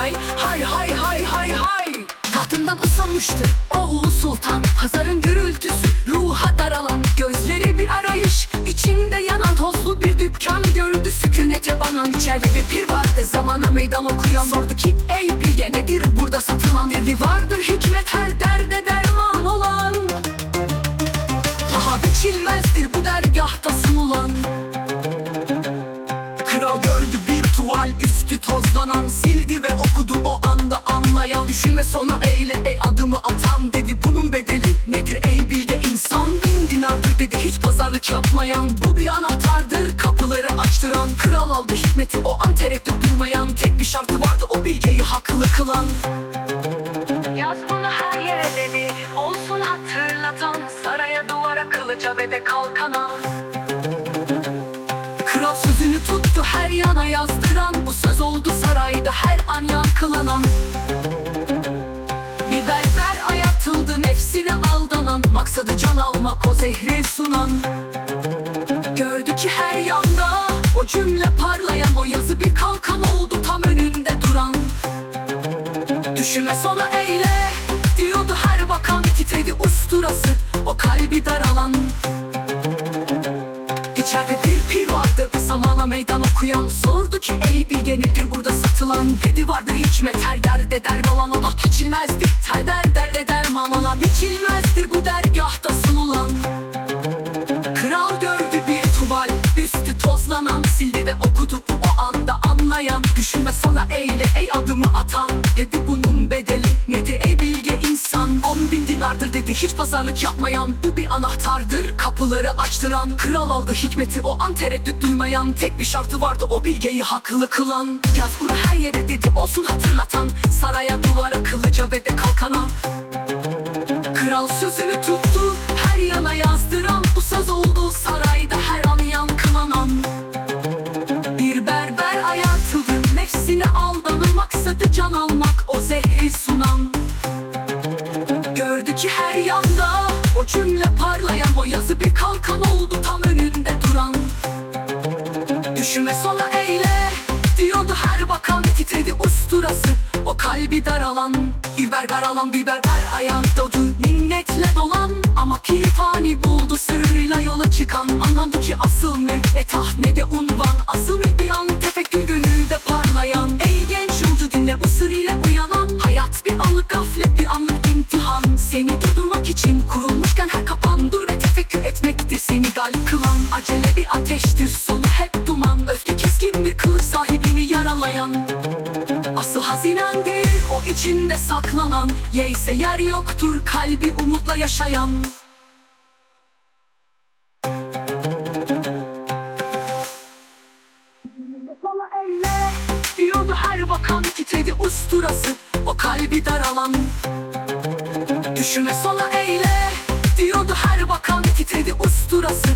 hay Hay hay hay hay hay. Tahtından ısınmıştı oğlu sultan. Hazarın gürültüsü ruha daralan. Gözleri bir arayış içinde yanan Tozlu bir dükkan gördü. Sükunete banan İçeride bir pir vardı. Zamana meydan okuyan Sordu ki ey bilge nedir burada satılan? Dedi vardır hikmet her derde derman olan. Daha biçilmezdir bu dergahta sunulan. Kral gördü bir tuval üstü tozlanan Sildi ve okudu o anda anlayan. Düşünme sonra eyle ey adımı atan Dedi. Bunun bedeli nedir ey bilge insan? Bin dinardır dedi hiç pazarlık yapmayan. Bu bir anahtardır kapıları açtıran. Kral aldı hikmeti o an tereddüt durmayan Tek bir şartı vardı o bilgeyi haklı kılan. Yaz bunu her yere dedi Olsun hatırlatan. Saraya duvara kılıca ve de kalkana. Kral sözünü tuttu her yana yazdıran Söz oldu sarayda her an yankılanan. Bir berber ayatıldı nefsine aldanan. Maksadı can almak o zehri sunan. Gördü ki her yanda o cümle parlayan O yazı bir kalkan oldu tam önünde duran. Düşünme sonra eyle diyordu her bakan Titredi usturası. O kalbi daralan meydan okuyan Sordu ki ey bilge nedir burada satılan? Dedi vardır hikmet her derde derman ona Biçilmezdir. Her der derde derman ona Biçilmezdir bu dergahta sunulan. Kral gördü bir tuval üstü tozlanan Sildi ve okudu o anda anlayan. Düşünme sana eyle ey adımı atan. Dedi bunun bedeli hiç pazarlık yapmayan Bu bir anahtardır. Kapıları açtıran Kral aldı hikmeti o an tereddüt duymayan Tek bir şartı vardı o bilgeyi haklı kılan. Yaz bunu her yere dedi olsun hatırlatan Saraya duvara kılıca ve de kalkana. Kral sözünü tuttu her yana yazdıran Bu söz oldu sarayda her an yankılanan. Bir berber ayartıldı nefsine aldanı Maksadı can almak o zehri sunan Gördü ki her yanda. O cümle parlayan O yazı bir kalkan oldu tam önünde duran. Düşünme sola eyle diyordu her bakan. Titredi usturası o kalbi daralan. Bir berber alan bir berber ayakta dur Minnetle dolan ama pirifani buldu. Sırrıyla yola çıkan. Anladı ki asıl ne Etah ne de unvan için kurulmuşken her kapan Dur ve tefekkür etmektir seni. Galip kılan Acele bir ateştir sonu hep duman. Öfke keskin bir kılıç sahibini yaralayan. Asıl hazinendir o içinde saklanan. Yeyse yer yoktur kalbi umutla yaşayan. Bana elle diyordu her bakan titredi usturası. O kalbi daralan Düşüne sola eyle Diyordu her bakan titredi usturası.